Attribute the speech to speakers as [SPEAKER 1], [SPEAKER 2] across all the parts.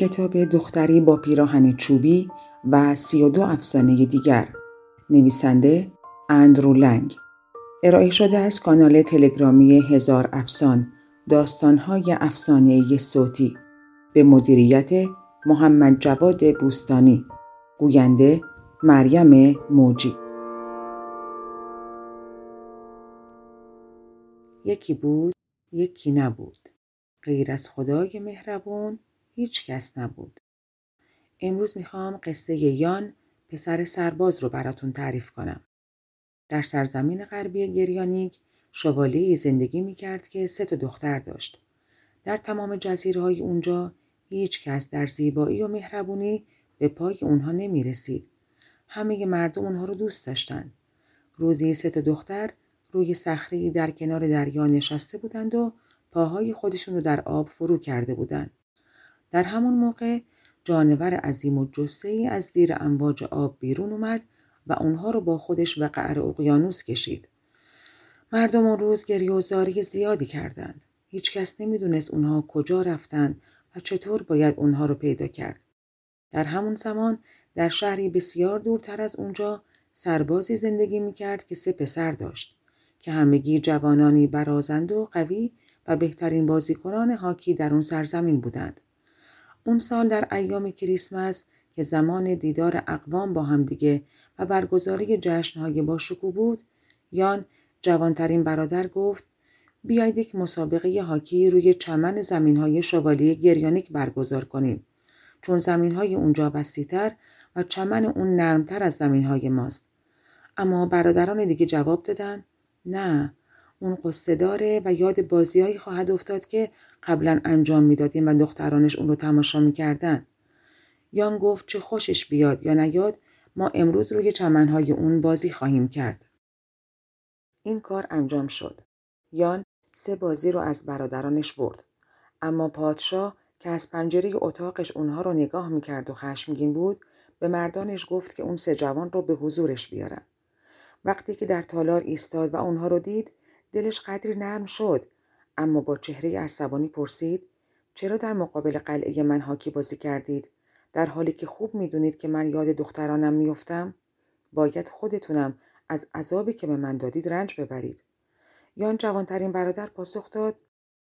[SPEAKER 1] کتاب دختری با پیراهن چوبی و سی و دو افسانه دیگر. نویسنده اندرو لنگ. ارائه شده از کانال تلگرامی هزار افسان داستانهای افسانه صوتی. به مدیریت محمد جواد بوستانی. گوینده مریم موجی. یکی بود یکی نبود. غیر از خدای مهربون هیچ کس نبود. امروز می‌خوام قصه یان پسر سرباز رو براتون تعریف کنم. در سرزمین غربی گریانیک شوالی زندگی می‌کرد که سه تا دختر داشت. در تمام جزیره های اونجا هیچ کس در زیبایی و مهربونی به پای اونها نمی رسید. همه مردم اونها رو دوست داشتند. روزی سه تا دختر روی صخره در کنار دریا نشسته بودند و پاهای خودشون رو در آب فرو کرده بودند. در همون موقع جانور عظیم و جسه ای از زیر امواج آب بیرون اومد و اونها رو با خودش به قعر اقیانوس کشید. مردم اون روز گریه و زاری زیادی کردند. هیچ کس نمی‌دونست اونها کجا رفتند و چطور باید اونها رو پیدا کرد. در همون زمان در شهری بسیار دورتر از اونجا سربازی زندگی می‌کرد که سه پسر داشت که همگی جوانانی برازند و قوی و بهترین بازیکنان هاکی در اون سرزمین بودند. اون سال در ایام کریسمس که زمان دیدار اقوام با همدیگه و برگزاری جشنهای با شکوه بود یان جوانترین برادر گفت بیایید یک مسابقه هاکی روی چمن زمینهای شوالی گریانیک برگزار کنیم. چون زمینهای اونجا وسیتر و چمن اون نرمتر از زمینهای ماست. اما برادران دیگه جواب دادن نه. اون قصه داره و یاد بازیهایی خواهد افتاد که قبلا انجام می‌دادیم و دخترانش اون رو تماشا می‌کردن. یان گفت چه خوشش بیاد یا نیاد ما امروز روی چمنهای اون بازی خواهیم کرد. این کار انجام شد. یان سه بازی رو از برادرانش برد. اما پادشاه که از پنجره اتاقش اونها رو نگاه می‌کرد و خشمگین بود به مردانش گفت که اون سه جوان رو به حضورش بیارن. وقتی که در تالار ایستاد و اونها رو دید دلش قدری نرم شد. اما با چهره عصبانی پرسید چرا در مقابل قلعه من حاکی بازی کردید؟ در حالی که خوب می‌دونید که من یاد دخترانم میافتم باید خودتونم از عذابی که به من دادید رنج ببرید. یان جوانترین برادر پاسخ داد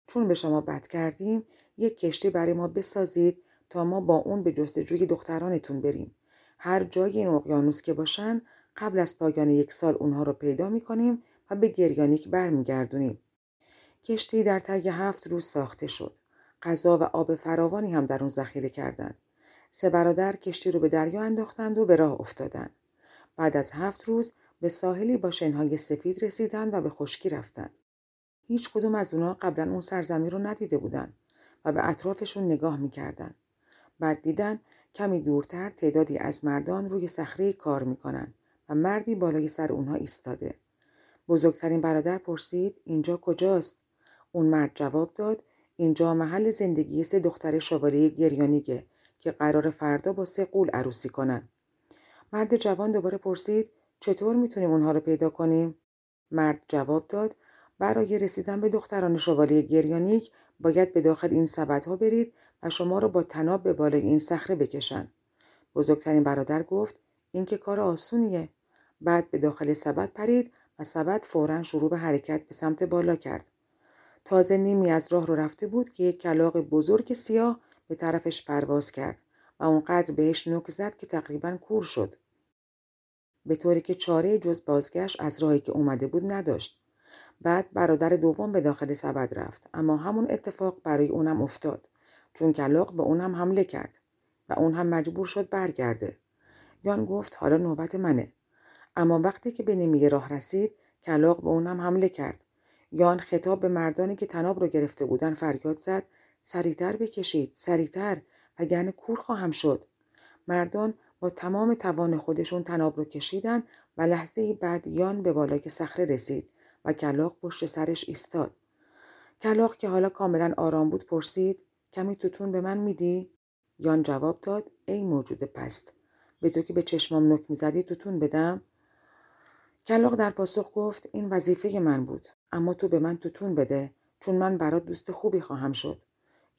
[SPEAKER 1] چون به شما بد کردیم یک کشتی برای ما بسازید تا ما با اون به جستجوی دخترانتون بریم. هر جای این اقیانوس که باشن قبل از پایان یک سال اونها رو پیدا می‌کنیم و به گریانیک برمیگردونیم. کشتی در طی هفت روز ساخته شد. غذا و آب فراوانی هم در اون ذخیره کردند. سه برادر کشتی رو به دریا انداختند و به راه افتادند. بعد از هفت روز به ساحلی با شنهای سفید رسیدند و به خشکی رفتند. هیچ کدوم از اونا قبلا اون سرزمین رو ندیده بودند و به اطرافشون نگاه می‌کردند. بعد دیدن کمی دورتر تعدادی از مردان روی صخره کار می‌کنند و مردی بالای سر اونها ایستاده. بزرگترین برادر پرسید اینجا کجاست؟ اون مرد جواب داد اینجا محل زندگی سه دختر شواله گریانیگه که قرار فردا با سه قول عروسی کنن. مرد جوان دوباره پرسید چطور می‌تونیم اونها رو پیدا کنیم؟ مرد جواب داد برای رسیدن به دختران شواله گریانیک باید به داخل این ها برید و شما رو با تناب به بالای این صخره بکشن. بزرگترین برادر گفت این که کار آسونیه. بعد به داخل سبد پرید سبد فورا شروع به حرکت به سمت بالا کرد. تازه نیمی از راه رو رفته بود که یک کلاق بزرگ سیاه به طرفش پرواز کرد و اونقدر بهش نک زد که تقریبا کور شد. به طوری که چاره جز بازگشت از راهی که اومده بود نداشت. بعد برادر دوم به داخل سبد رفت اما همون اتفاق برای اونم افتاد چون کلاق به اونم حمله کرد و اون هم مجبور شد برگرده. یان گفت حالا نوبت منه. اما وقتی که به نیمه راه رسید کلاق به اونم حمله کرد. یان خطاب به مردانی که تناب رو گرفته بودن فریاد زد سریعتر بکشید سریعتر وگرنه کور خواهم شد. مردان با تمام توان خودشون تناب رو کشیدن و لحظه بعد یان به بالای صخره رسید و کلاق پشت سرش ایستاد. کلاق که حالا کاملا آرام بود پرسید کمی توتون به من میدی؟ یان جواب داد ای موجود پست. به تو که به چشمام نک می‌زدی توتون بدم؟ کلاق در پاسخ گفت این وظیفه من بود اما تو به من توتون بده چون من برات دوست خوبی خواهم شد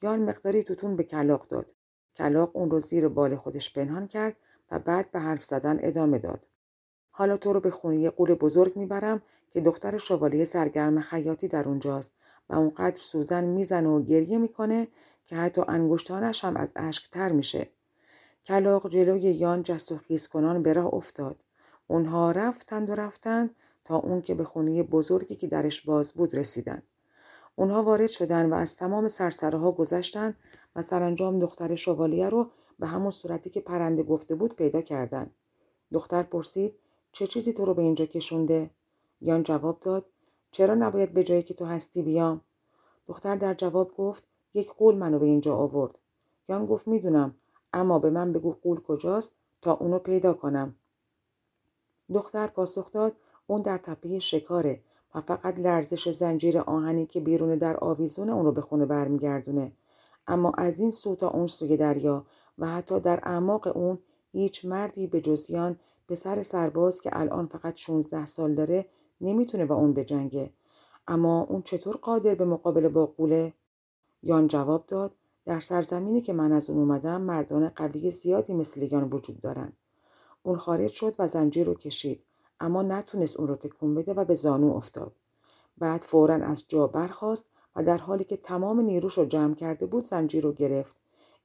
[SPEAKER 1] یان مقداری توتون به کلاق داد کلاق اون رو زیر بال خودش پنهان کرد و بعد به حرف زدن ادامه داد. حالا تو رو به خونه قول بزرگ می‌برم که دختر شوالیه سرگرم خیاطی در اونجاست و اونقدر سوزن می‌زنه و گریه می‌کنه که حتی انگشتانش هم از اشک تر میشه. کلاق جلوی یان جست و خیز کنان به راه افتاد. اونها رفتند و رفتند تا اون که به خونه بزرگی که درش باز بود رسیدند. اونها وارد شدند و از تمام سرسره گذشتند و سرانجام دختر شوالیه رو به همون صورتی که پرنده گفته بود پیدا کردند. دختر پرسید چه چیزی تو رو به اینجا کشونده؟ یان جواب داد چرا نباید به جایی که تو هستی بیام؟ دختر در جواب گفت یک قول منو به اینجا آورد. یان گفت می‌دونم اما به من بگو قول کجاست تا اونو پیدا کنم. دختر پاسخ داد اون در تپه شکاره و فقط لرزش زنجیر آهنی که بیرون در آویزونه اون رو به خونه برمیگردونه. اما از این سو تا اون سوی دریا و حتی در اعماق اون هیچ مردی به جزیان پسر سرباز که الان فقط 16 سال داره نمی‌تونه با اون بجنگه. اما اون چطور قادر به مقابله با قوله؟ یان جواب داد در سرزمینی که من از اون اومدم مردان قوی زیادی مثل یان وجود دارن. اون خارج شد و زنجیر رو کشید اما نتونست اون رو تکون بده و به زانو افتاد. بعد فورا از جا برخاست و در حالی که تمام نیروش رو جمع کرده بود زنجیر رو گرفت.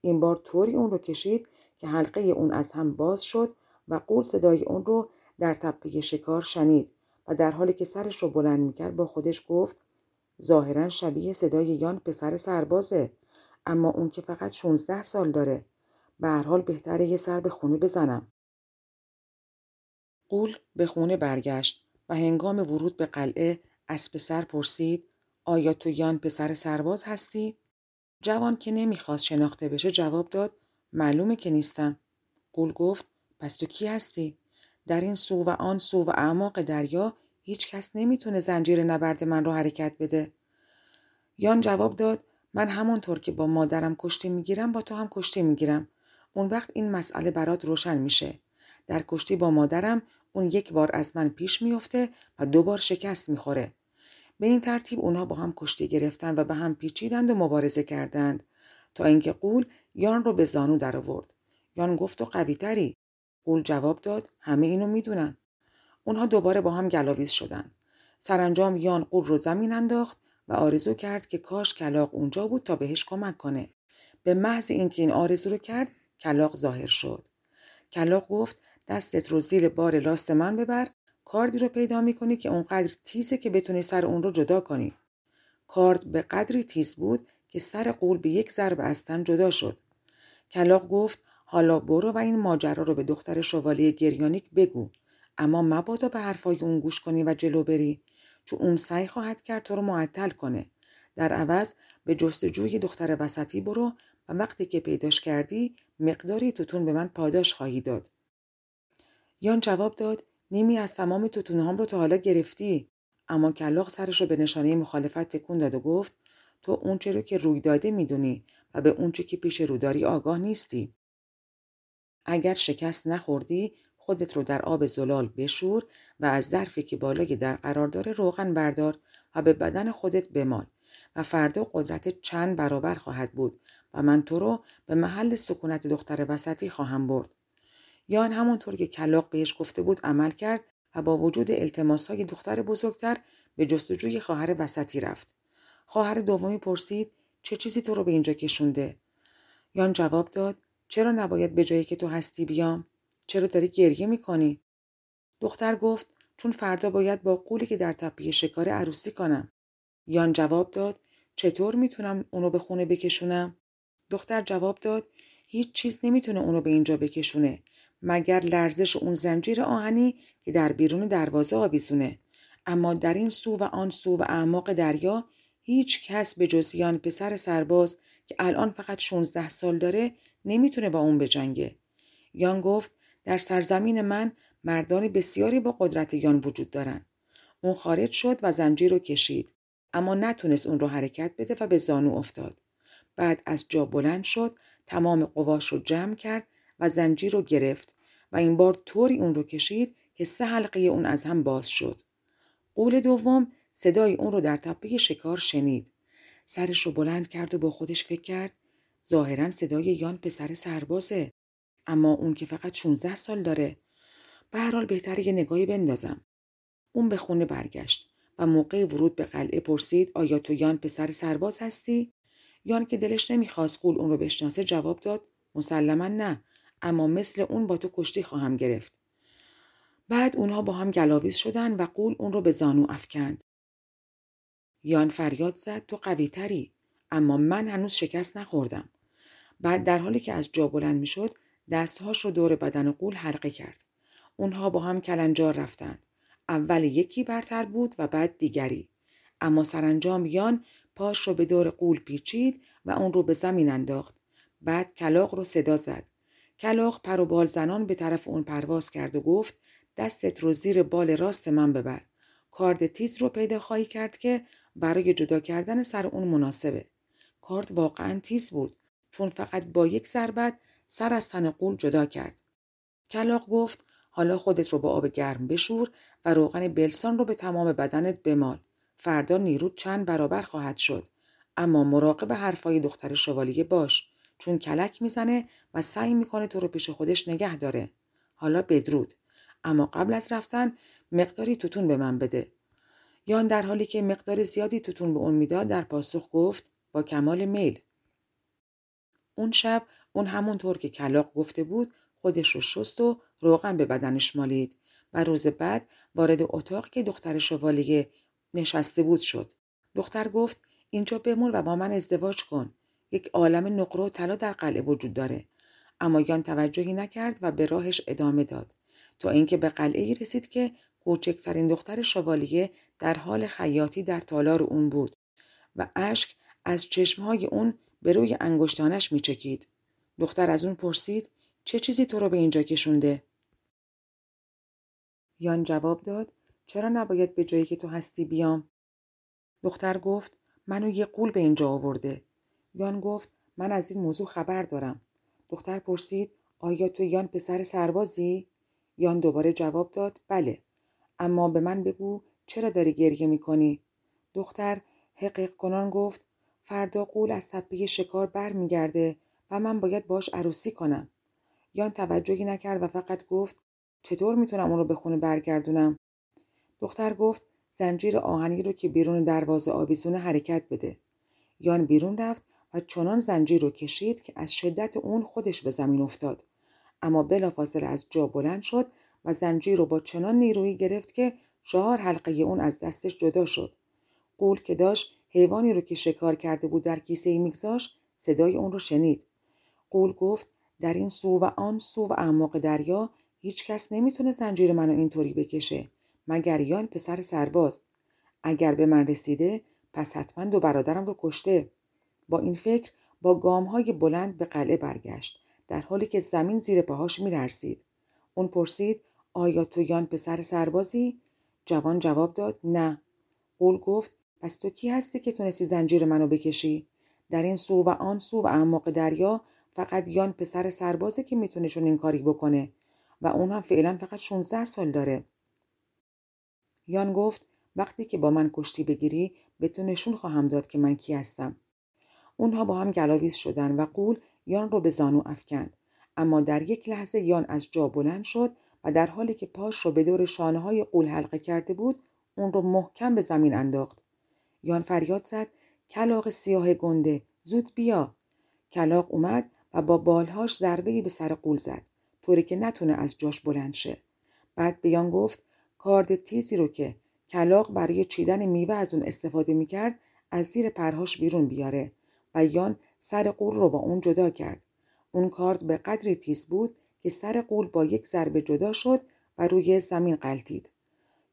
[SPEAKER 1] این بار طوری اون رو کشید که حلقه اون از هم باز شد و قول صدای اون رو در تپه شکار شنید و در حالی که سرش رو بلند می‌کرد با خودش گفت ظاهرا شبیه صدای یان پسر سربازه اما اون که فقط 16 سال داره به هر حال بهتره یه سر به خونه بزنم قول به خونه برگشت و هنگام ورود به قلعه از پسر پرسید آیا تو یان پسر سرباز هستی؟ جوان که نمی‌خواست شناخته بشه جواب داد معلومه که نیستم. قول گفت پس تو کی هستی؟ در این سو و آن سو و اعماق دریا هیچ کس نمی‌تونه زنجیر نبرد من رو حرکت بده. یان جواب داد من همانطور که با مادرم کشتی می‌گیرم با تو هم کشتی می‌گیرم. اون وقت این مسئله برات روشن میشه. در کشتی با مادرم اون یک بار از من پیش میفته و دو بار شکست می‌خوره. به این ترتیب اونها با هم کشتی گرفتن و به هم پیچیدند و مبارزه کردند تا اینکه قول یان رو به زانو درآورد. یان گفت و قوی تری. قول جواب داد همه اینو می‌دونن. اونها دوباره با هم گلاویز شدند. سرانجام یان قول رو زمین انداخت و آرزو کرد که کاش کلاق اونجا بود تا بهش کمک کنه. به محض اینکه این آرزو رو کرد کلاق ظاهر شد. کلاق گفت دستت رو زیر بار لاست من ببر کاردی رو پیدا می‌کنی که اونقدر تیزه که بتونی سر اون رو جدا کنی. کارد به قدری تیز بود که سر قول به یک ضرب از تن جدا شد. کلاق گفت حالا برو و این ماجرا رو به دختر شوالی گریانیک بگو اما مبادا به حرفای اون گوش کنی و جلو بری چون اون سعی خواهد کرد تو رو معطل کنه در عوض به جستجوی دختر وسطی برو و وقتی که پیداش کردی مقداری توتون به من پاداش خواهی داد یان جواب داد نیمی از تمام توتونهام رو تا حالا گرفتی اما کلاق سرش رو به نشانه مخالفت تکون داد و گفت تو اونچه رو که روی داده می‌دونی و به اونچه که پیش رو داری آگاه نیستی اگر شکست نخوردی خودت رو در آب زلال بشور و از ظرفی که بالای در قرار داره روغن بردار و به بدن خودت بمال و فردا قدرت چند برابر خواهد بود و من تو رو به محل سکونت دختر وسطی خواهم برد. یان همونطور که کلاق بهش گفته بود عمل کرد و با وجود التماس های دختر بزرگتر به جستجوی خواهر وسطی رفت. خواهر دومی پرسید چه چیزی تو رو به اینجا کشونده؟ یان جواب داد چرا نباید به جایی که تو هستی بیام؟ چرا داری گریه می‌کنی؟ دختر گفت چون فردا باید با قولی که در تپه شکار عروسی کنم. یان جواب داد چطور می‌تونم اونو به خونه بکشونم؟ دختر جواب داد هیچ چیز نمی‌تونه اونو به اینجا بکشونه مگر لرزش اون زنجیر آهنی که در بیرون دروازه آویزونه. اما در این سو و آن سو و اعماق دریا هیچ کس به جز یان پسر سرباز که الان فقط 16 سال داره نمی‌تونه با اون بجنگه. یان گفت در سرزمین من مردان بسیاری با قدرت یان وجود دارن. اون خارج شد و زنجیر رو کشید. اما نتونست اون رو حرکت بده و به زانو افتاد. بعد از جا بلند شد تمام قواش رو جمع کرد و زنجیر رو گرفت و این بار طوری اون رو کشید که سه حلقه اون از هم باز شد. قول دوم صدای اون رو در تپه شکار شنید. سرش رو بلند کرد و با خودش فکر کرد. ظاهرا صدای یان پسر سربازه اما اون که فقط 16 سال داره. به هر حال بهتره یه نگاهی بندازم. اون به خونه برگشت و موقع ورود به قلعه پرسید آیا تو یان پسر سرباز هستی؟ یان که دلش نمی‌خواست قول اون رو بشناسه جواب داد مسلما نه. اما مثل اون با تو کشتی خواهم گرفت. بعد اونها با هم گلاویز شدن و قول اون رو به زانو افکند. یان فریاد زد تو قوی تری اما من هنوز شکست نخوردم. بعد در حالی که از جا بلند می‌شد دستهاش رو دور بدن قول حلقه کرد. اونها با هم کلنجار رفتند. اول یکی برتر بود و بعد دیگری. اما سرانجام یان پاش رو به دور قول پیچید و اون رو به زمین انداخت. بعد کلاق رو صدا زد. کلاق پر و بال زنان به طرف اون پرواز کرد و گفت دستت رو زیر بال راست من ببر. کارد تیز رو پیدا خواهی کرد که برای جدا کردن سر اون مناسبه. کارد واقعا تیز بود چون فقط با یک ضربت سر از تن قول جدا کرد. کلاق گفت حالا خودت رو با آب گرم بشور و روغن بلسان رو به تمام بدنت بمال. فردا نیرو چند برابر خواهد شد. اما مراقب حرفای دختر شوالیه باش. چون کلک می‌زنه و سعی می‌کنه تو رو پیش خودش نگه داره حالا بدرود اما قبل از رفتن مقداری توتون به من بده یان در حالی که مقدار زیادی توتون به اون می‌داد در پاسخ گفت با کمال میل اون شب اون همونطور که کلاق گفته بود خودش رو شست و روغن به بدنش مالید و روز بعد وارد اتاق که دختر شوالیه نشسته بود شد. دختر گفت اینجا بمون و با من ازدواج کن. یک عالم نقره و طلا در قلعه وجود داره. اما یان توجهی نکرد و به راهش ادامه داد. تا اینکه به قلعه رسید که کوچکترین دختر شوالیه در حال خیاطی در تالار اون بود و اشک از چشمهای اون به روی انگشتانش میچکید. دختر از اون پرسید چه چیزی تو رو به اینجا کشونده؟ یان جواب داد چرا نباید به جایی که تو هستی بیام؟ دختر گفت منو یه قول به اینجا آورده. یان گفت من از این موضوع خبر دارم. دختر پرسید آیا تو یان پسر سربازی؟ یان دوباره جواب داد بله. اما به من بگو چرا داری گریه می‌کنی؟ دختر حقیق کنان گفت فردا قول از تپه شکار بر میگرده و من باید باش عروسی کنم. یان توجهی نکرد و فقط گفت چطور می‌تونم اون رو به خونه برگردونم؟ دختر گفت زنجیر آهنی رو که بیرون دروازه آویزونه حرکت بده. یان بیرون رفت چنان زنجیر رو کشید که از شدت اون خودش به زمین افتاد. اما بلافاصله از جا بلند شد و زنجیر رو با چنان نیرویی گرفت که چهار حلقه اون از دستش جدا شد. قول که داشت حیوانی رو که شکار کرده بود در کیسه میگذاشت صدای اون رو شنید. قول گفت در این سو و آن سو و اعماق دریا هیچ کس نمی‌تونه زنجیر منو اینطوری بکشه مگر یان پسر سرباز اگر به من رسیده پس حتما دو برادرم رو کشته با این فکر با گام های بلند به قلعه برگشت در حالی که زمین زیر پاهاش میلرزید. اون پرسید آیا تو یان پسر سربازی؟ جوان جواب داد نه. قول گفت پس تو کی هستی که تونستی زنجیر منو بکشی؟ در این سو و آن سو و اعماق دریا فقط یان پسر سربازه که می‌تونه چون این کاری بکنه. و اون هم فعلا فقط 16 سال داره. یان گفت وقتی که با من کشتی بگیری به تو نشون خواهم داد که من کی هستم. اونها با هم گلاویز شدن و قول یان رو به زانو افکند. اما در یک لحظه یان از جا بلند شد و در حالی که پاش رو به دور شانه های قول حلقه کرده بود اون رو محکم به زمین انداخت. یان فریاد زد کلاق سیاه گنده زود بیا. کلاق اومد و با بالهاش ضربه به سر قول زد طوری که نتونه از جاش بلند شه بعد بیان گفت کارد تیزی رو که کلاق برای چیدن میوه از اون استفاده می‌کرد از زیر پرهاش بیرون بیاره و یان سر قول رو با اون جدا کرد. اون کارد به قدری تیز بود که سر قول با یک ضربه جدا شد و روی زمین قلتید.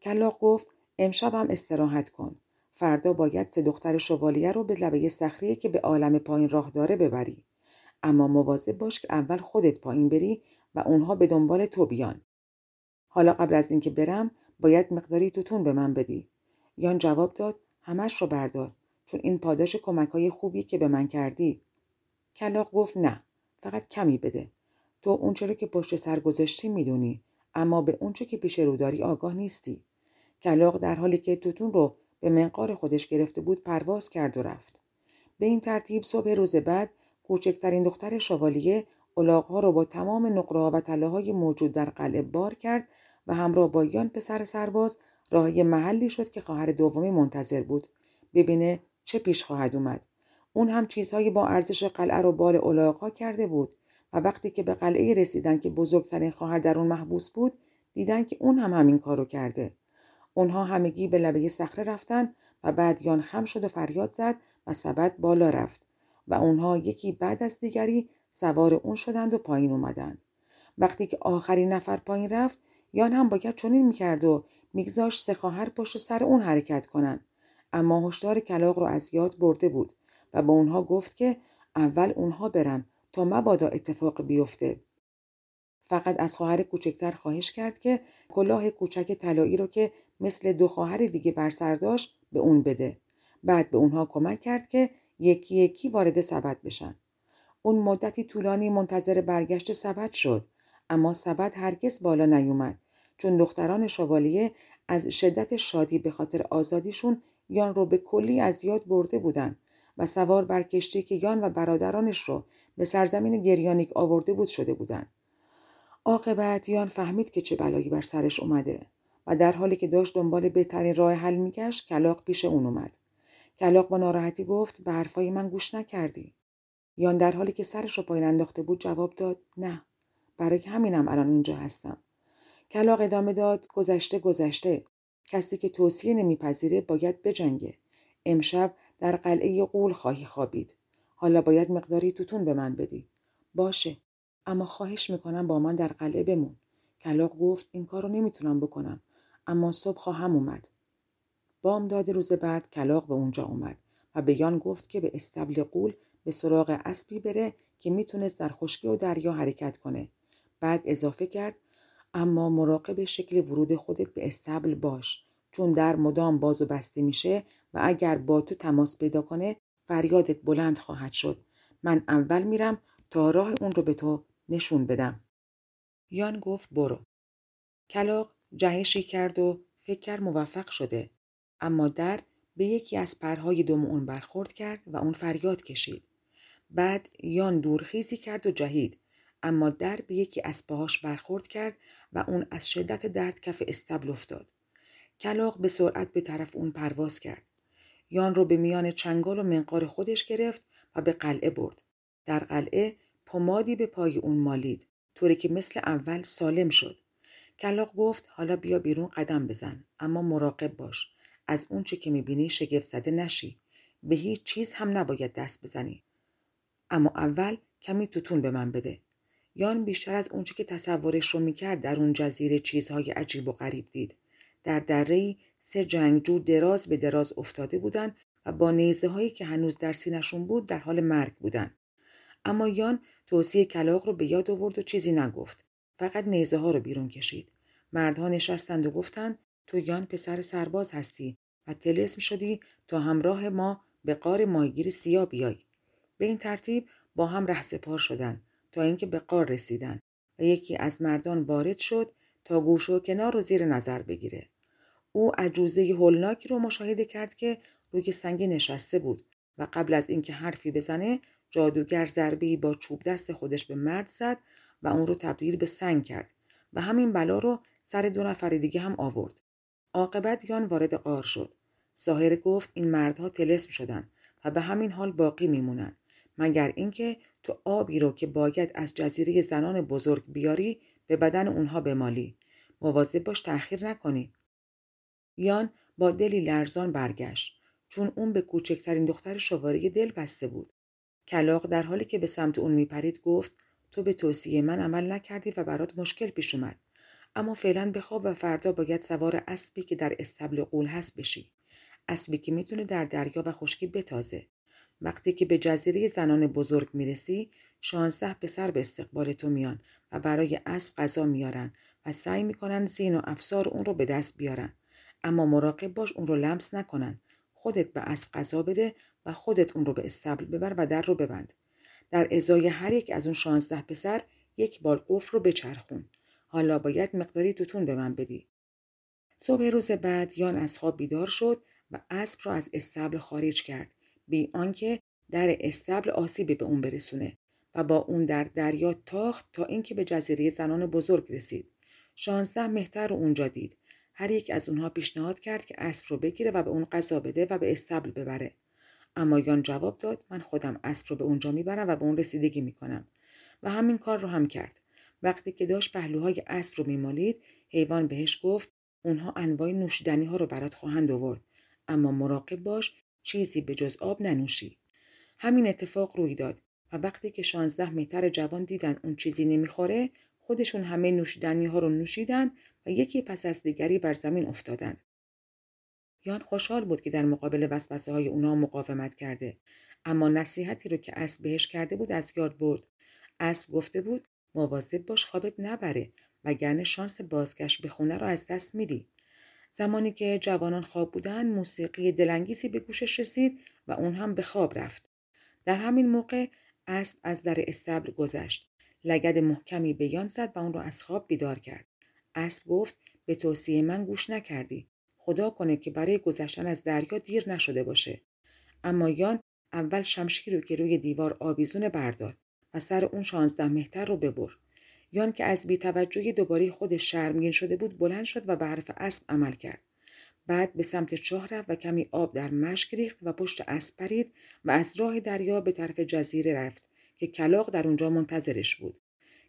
[SPEAKER 1] کلاق گفت امشب هم استراحت کن. فردا باید سه دختر شوالیه رو به لبه صخره که به عالم پایین راه داره ببری. اما مواظب باش که اول خودت پایین بری و اونها به دنبال تو بیان. حالا قبل از اینکه برم باید مقداری توتون به من بدی. یان جواب داد همش رو بردار. چون این پاداش کمک های خوبی که به من کردی. کلاق گفت نه فقط کمی بده. تو اونچه که پشت سر گذاشتی می‌دونی اما به اونچه که پیش رو داری آگاه نیستی. کلاق در حالی که توتون رو به منقار خودش گرفته بود پرواز کرد و رفت. به این ترتیب صبح روز بعد کوچکترین دختر شوالیه الاغها را با تمام نقره و تله های موجود در قلعه بار کرد و همراه با یان پسر سرباز راهی محلی شد که خواهر دومی منتظر بود ببینه چه پیش خواهد اومد؟ اون هم چیزهایی با ارزش قلعه رو بال الاغها کرده بود و وقتی که به قلعه رسیدن که بزرگترین خواهر در اون محبوس بود دیدن که اون هم همین کارو کرده. اونها همگی به لبه صخره رفتن و بعد یان خم شد و فریاد زد و سبد بالا رفت و اونها یکی بعد از دیگری سوار اون شدند و پایین اومدند. وقتی که آخرین نفر پایین رفت یان هم باید چنین می‌کرد و میگذاشت سه خواهر پشت سر اون حرکت کنند. اما هشدار کلاق رو از یاد برده بود و به اونها گفت که اول اونها برن تا مبادا اتفاق بیفته. فقط از خواهر کوچکتر خواهش کرد که کلاه کوچک طلایی رو که مثل دو خواهر دیگه بر سر داشت به اون بده. بعد به اونها کمک کرد که یکی یکی وارد سبد بشن. اون مدتی طولانی منتظر برگشت سبد شد اما سبد هرگز بالا نیومد چون دختران شوالیه از شدت شادی به خاطر آزادیشون یان رو به کلی از یاد برده بودن و سوار بر کشتی که یان و برادرانش رو به سرزمین گریانیک آورده بود شده بودند. عاقبت یان فهمید که چه بلایی بر سرش اومده و در حالی که داشت دنبال بهترین راه حل میگشت کلاق پیش اون اومد. کلاق با ناراحتی گفت به حرفای من گوش نکردی. یان در حالی که سرش رو پایین انداخته بود جواب داد نه برای همینم الان اینجا هستم. کلاق ادامه داد گذشته گذشته. کسی که توصیه نمیپذیره باید بجنگه. امشب در قلعه قول خواهی خوابید. حالا باید مقداری توتون به من بدی. باشه اما خواهش می‌کنم با من در قلعه بمون. کلاق گفت این کار رو نمی‌تونم بکنم اما صبح خواهم اومد. بامداد روز بعد کلاق به اونجا اومد و به یان گفت که به استبل قول به سراغ اسبی بره که می‌تونست در خشکی و دریا حرکت کنه. بعد اضافه کرد اما مراقب شکل ورود خودت به استبل باش چون در مدام باز و بسته میشه و اگر با تو تماس پیدا کنه فریادت بلند خواهد شد. من اول میرم تا راه اون رو به تو نشون بدم. یان گفت برو. کلاق جهشی کرد و فکر موفق شده. اما در به یکی از پرهای دم اون برخورد کرد و اون فریاد کشید. بعد یان دورخیزی کرد و جهید. اما در به یکی از پاهاش برخورد کرد و اون از شدت درد کف استبل افتاد. کلاق به سرعت به طرف اون پرواز کرد. یان رو به میان چنگال و منقار خودش گرفت و به قلعه برد. در قلعه پمادی به پای اون مالید طوری که مثل اول سالم شد. کلاق گفت حالا بیا بیرون قدم بزن اما مراقب باش. از اون چه که می‌بینی شگفت زده نشی. به هیچ چیز هم نباید دست بزنی. اما اول کمی توتون به من بده. یان بیشتر از اونچه که تصورش رو می‌کرد در اون جزیره چیزهای عجیب و غریب دید. در دره سه جنگجو دراز به دراز افتاده بودند و با نیزه هایی که هنوز در سینشون بود در حال مرگ بودند. اما یان توصیه کلاق رو به یاد آورد و چیزی نگفت. فقط نیزه ها رو بیرون کشید. مردها نشستند و گفتند تو یان پسر سرباز هستی و تلسم شدی تا همراه ما به قار ماهیگیر سیاه بیای. به این ترتیب با هم رهسپار شدند. تا اینکه به قار رسیدند و یکی از مردان وارد شد تا گوش و کنار رو زیر نظر بگیره او عجوزه هولناکی رو مشاهده کرد که روی سنگی نشسته بود و قبل از اینکه حرفی بزنه جادوگر ضربه با چوب دست خودش به مرد زد و اون رو تبدیل به سنگ کرد و همین بلا رو سر دو نفر دیگه هم آورد. عاقبت یان وارد قار شد. ساهر گفت این مردها تلسم شدن و به همین حال باقی میمونن مگر اینکه تو آبی رو که باید از جزیره زنان بزرگ بیاری به بدن اونها بمالی. مواظب باش تأخیر نکنی. یان با دلی لرزان برگشت چون اون به کوچکترین دختر شواره دل بسته بود. کلاق در حالی که به سمت اون میپرید گفت تو به توصیه من عمل نکردی و برات مشکل پیش اومد. اما فعلا بخواب و فردا باید سوار اسبی که در استبل قول هست بشی. اسبی که می‌تونه در دریا و خشکی بتازه. وقتی که به جزیره زنان بزرگ می‌رسی شانزده پسر به استقبال تو میان و برای اسب غذا میارن و سعی می‌کنن زین و افسار اون رو به دست بیارن. اما مراقب باش اون رو لمس نکنن. خودت به اسب غذا بده و خودت اون رو به استبل ببر و در رو ببند. در ازای هر یک از اون شانزده پسر یک بار قفل رو بچرخون. حالا باید مقداری توتون به من بدی. صبح روز بعد یان از خواب بیدار شد و اسب را از استبل خارج کرد بی آنکه در استبل آسیبی به اون برسونه و با اون در دریا تاخت تا اینکه به جزیره زنان بزرگ رسید. شانزده مهتر رو اونجا دید. هر یک از اونها پیشنهاد کرد که اسب رو بگیره و به اون غذا بده و به استبل ببره. اما یان جواب داد من خودم اسب رو به اونجا می‌برم و به اون رسیدگی می‌کنم و همین کار رو هم کرد. وقتی که داشت پهلوهای اسب رو میمالید حیوان بهش گفت اونها انواع نوشیدنی ها رو برات خواهند آورد اما مراقب باش چیزی به جز آب ننوشی همین اتفاق روی داد و وقتی که شانزده متر جوان دیدن اون چیزی نمی‌خوره خودشون همه نوشیدنی ها رو نوشیدن و یکی پس از دیگری بر زمین افتادند. یان خوشحال بود که در مقابل وسوسه های اونا مقاومت کرده. اما نصیحتی رو که اسب بهش کرده بود از یاد برد. اسب گفته بود مواظب باش خوابت نبره وگرنه شانس بازگشت به خونه را از دست میدی. زمانی که جوانان خواب بودند موسیقی دلانگیزی به گوشش رسید و اون هم به خواب رفت. در همین موقع اسب از در استبل گذشت. لگد محکمی به یان زد و اون را از خواب بیدار کرد. اسب گفت به توصیه من گوش نکردی. خدا کنه که برای گذشتن از دریا دیر نشده باشه. اما یان اول شمشیر رو که روی دیوار آویزون بردار و سر اون شانزده مهتر رو ببر. یان که از بیتوجهی دوباره خودش شرمگین شده بود بلند شد و به حرف اسب عمل کرد. بعد به سمت چاه رفت و کمی آب در مشک ریخت و پشت اسب پرید و از راه دریا به طرف جزیره رفت که کلاق در اونجا منتظرش بود.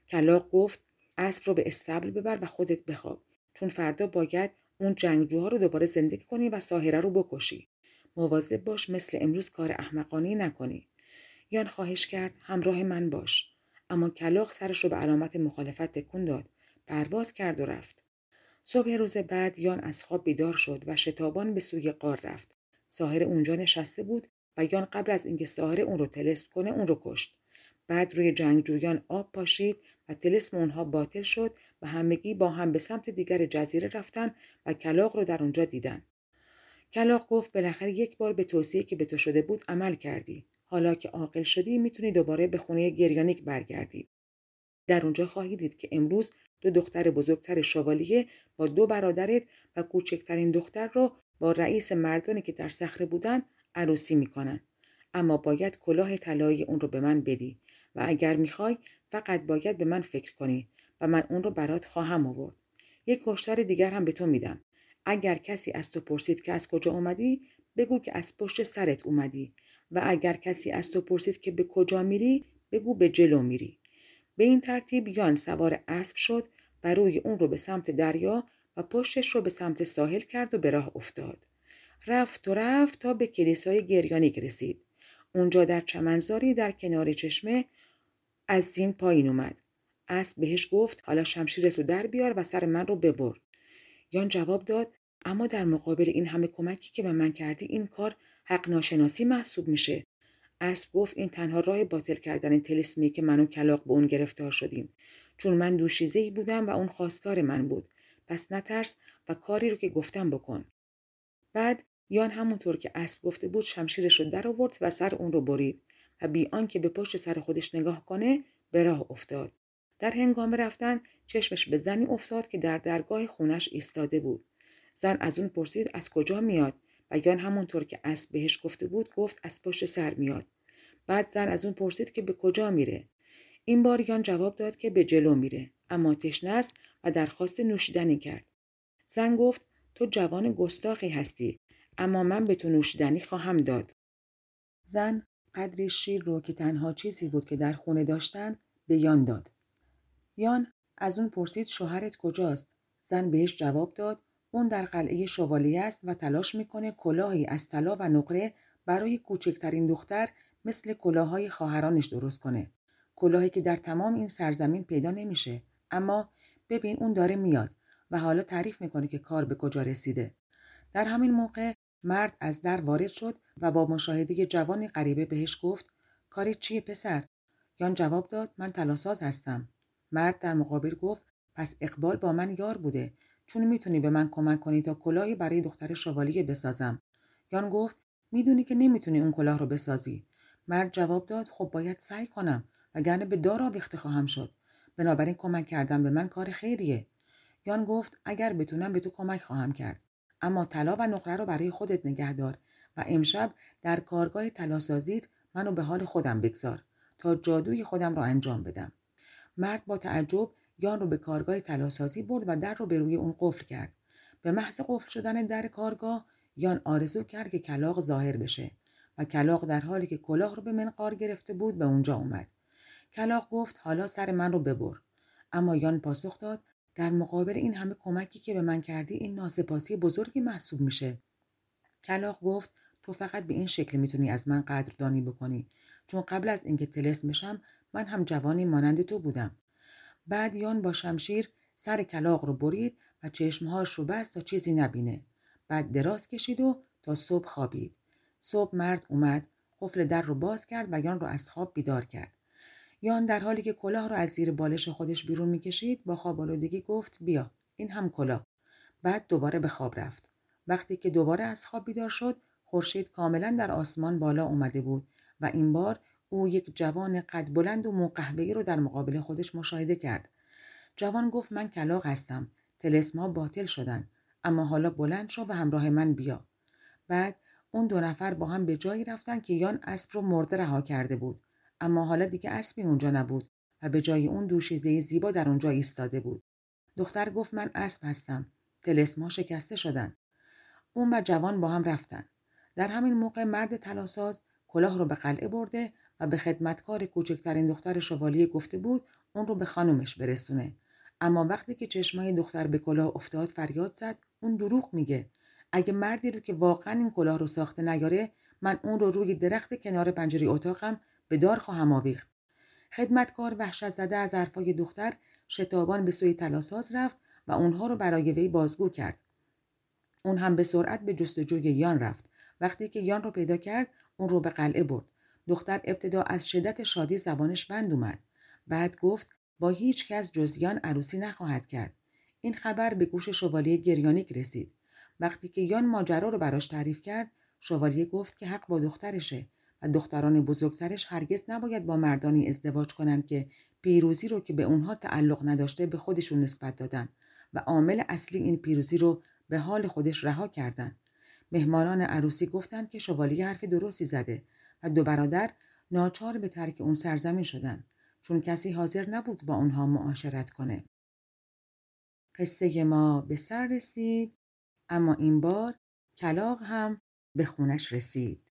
[SPEAKER 1] کلاق گفت اسب رو به استبل ببر و خودت بخواب چون فردا باید اون جنگجوها رو دوباره زندگی کنی و ساهره رو بکشی. مواظب باش مثل امروز کار احمقانی نکنی. یان خواهش کرد همراه من باش. اما کلاق سرش رو به علامت مخالفت تکون داد پرواز کرد و رفت صبح روز بعد یان از خواب بیدار شد و شتابان به سوی قار رفت ساهر اونجا نشسته بود و یان قبل از اینکه ساهر اون رو تلسم کنه اون رو کشت بعد روی جنگجویان آب پاشید و تلسم اونها باطل شد و همگی با هم به سمت دیگر جزیره رفتن و کلاق رو در اونجا دیدن. کلاق گفت بالاخره یک بار به توصیه که به تو شده بود عمل کردی. حالا که عاقل شدی می‌تونی دوباره به خونه گریانیک برگردی. در اونجا خواهی دید که امروز دو دختر بزرگتر شوالیه با دو برادرت و کوچکترین دختر رو با رئیس مردانی که در صخره بودن عروسی می‌کنن. اما باید کلاه طلایی اون رو به من بدی و اگر می‌خوای فقط باید به من فکر کنی و من اون رو برات خواهم آورد. یک کشتار دیگر هم به تو میدم. اگر کسی از تو پرسید که از کجا اومدی بگو که از پشت سرت اومدی و اگر کسی از تو پرسید که به کجا میری بگو به جلو میری. به این ترتیب یان سوار اسب شد و روی اون رو به سمت دریا و پشتش رو به سمت ساحل کرد و به راه افتاد. رفت و رفت تا به کلیسای گریانیک رسید. اونجا در چمنزاری در کنار چشمه از زین پایین اومد. اسب بهش گفت حالا شمشیرتو در بیار و سر من رو ببر. یان جواب داد اما در مقابل این همه کمکی که به من کردی این کار حق ناشناسی محسوب میشه. اسب گفت این تنها راه باطل کردن تلسمی که من و کلاق به اون گرفتار شدیم. چون من دوشیزه ای بودم و اون خواستار من بود. پس نترس و کاری رو که گفتم بکن. بعد یان همونطور که اسب گفته بود شمشیرش رو در آورد و سر اون رو برید و بی آنکه به پشت سر خودش نگاه کنه به راه افتاد. در هنگام رفتن چشمش به زنی افتاد که در درگاه خونش ایستاده بود. زن از اون پرسید از کجا میاد و یان همونطور که اسب بهش گفته بود گفت از پشت سر میاد. بعد زن از اون پرسید که به کجا میره. این بار یان جواب داد که به جلو میره اما تشنه است و درخواست نوشیدنی کرد. زن گفت تو جوان گستاخی هستی اما من به تو نوشیدنی خواهم داد. زن قدری شیر رو که تنها چیزی بود که در خونه داشتند به یان داد. یان از اون پرسید شوهرت کجاست؟ زن بهش جواب داد اون در قلعه شوالیه است و تلاش می‌کنه کلاهی از طلا و نقره برای کوچکترین دختر مثل کلاههای خواهرانش درست کنه. کلاهی که در تمام این سرزمین پیدا نمیشه. اما ببین اون داره میاد و حالا تعریف می‌کنه که کار به کجا رسیده. در همین موقع مرد از در وارد شد و با مشاهده جوانی غریبه بهش گفت کاری چیه پسر؟ یان جواب داد من تلاساز هستم. مرد در مقابل گفت پس اقبال با من یار بوده چون می‌تونی به من کمک کنی تا کلاهی برای دختر شوالیه بسازم. یان گفت می‌دونی که نمی‌تونی اون کلاه رو بسازی. مرد جواب داد خب باید سعی کنم وگرنه به دار آویخته خواهم شد. بنابراین کمک کردن به من کار خیریه. یان گفت اگر بتونم به تو کمک خواهم کرد. اما طلا و نقره رو برای خودت نگه دار و امشب در کارگاه طلاسازیت منو به حال خودم بگذار تا جادوی خودم را انجام بدم. مرد با تعجب یان رو به کارگاه تلاسازی برد و در رو به روی اون قفل کرد. به محض قفل شدن در کارگاه یان آرزو کرد که کلاق ظاهر بشه و کلاق در حالی که کلاه رو به منقار گرفته بود به اونجا اومد. کلاق گفت حالا سر من رو ببر. اما یان پاسخ داد در مقابل این همه کمکی که به من کردی این ناسپاسی بزرگی محسوب میشه. کلاق گفت تو فقط به این شکل می‌تونی از من قدردانی بکنی. چون قبل از اینکه تلس بشم من هم جوانی مانند تو بودم. بعد یان با شمشیر سر کلاق رو برید و چشمهاش رو بست تا چیزی نبینه. بعد دراز کشید و تا صبح خوابید. صبح مرد اومد قفل در رو باز کرد و یان رو از خواب بیدار کرد. یان در حالی که کلاه رو از زیر بالش خودش بیرون می‌کشید با خواب آلودگی گفت بیا این هم کلاه. بعد دوباره به خواب رفت. وقتی که دوباره از خواب بیدار شد خورشید کاملا در آسمان بالا اومده بود و این بار او یک جوان قد بلند و موقهوهی رو در مقابل خودش مشاهده کرد. جوان گفت من کلاق هستم. تلسما باطل شدن. اما حالا بلند شو و همراه من بیا. بعد اون دو نفر با هم به جایی رفتن که یان اسب رو مرده رها کرده بود. اما حالا دیگه اسبی اونجا نبود و به جای اون دوشیزه زیبا در اونجا ایستاده بود. دختر گفت من اسب هستم. تلسما شکسته شدن. اون و جوان با هم رفتن. در همین موقع مرد تلاساز کلاه رو به قلعه برده و به خدمتکار کوچکترین دختر شوالیه گفته بود اون رو به خانومش برسونه. اما وقتی که چشمای دختر به کلاه افتاد فریاد زد اون دروغ میگه. اگه مردی رو که واقعا این کلاه رو ساخته نیاره من اون رو روی درخت کنار پنجره اتاقم به دار خواهم آویخت. خدمتکار وحشت زده از حرفای دختر شتابان به سوی تلاساز رفت و اونها رو برای وی بازگو کرد. اون هم به سرعت به جستجوی یان رفت. وقتی که یان رو پیدا کرد اون رو به قلعه برد. دختر ابتدا از شدت شادی زبانش بند اومد. بعد گفت با هیچ کس جز یان عروسی نخواهد کرد. این خبر به گوش شوالیه گریانیک رسید. وقتی که یان ماجرا رو براش تعریف کرد شوالیه گفت که حق با دخترشه و دختران بزرگترش هرگز نباید با مردانی ازدواج کنند که پیروزی رو که به اونها تعلق نداشته به خودشون نسبت دادن و عامل اصلی این پیروزی رو به حال خودش رها کردند. مهمانان عروسی گفتند که شوالیه حرف درستی زده دو برادر ناچار به ترک اون سرزمین شدن چون کسی حاضر نبود با اونها معاشرت کنه. قصه ما به سر رسید اما این بار کلاق هم به خونش رسید.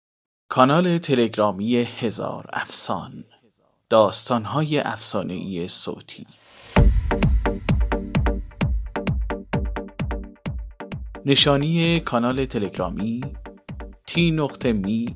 [SPEAKER 2] کانال تلگرامی هزار افسان داستانهای افسانهای صوتی نشانی کانال تلگرامی تی نقطه می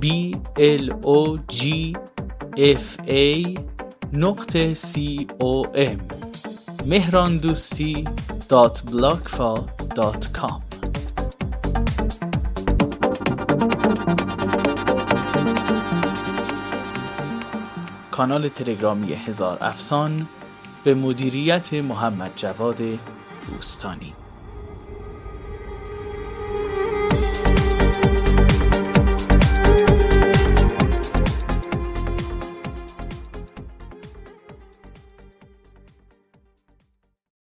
[SPEAKER 2] b l o g f a نقطه c o m مهران دوستی dot dot com کانال تلگرامی هزار افسان به مدیریت محمد جواد دوستانی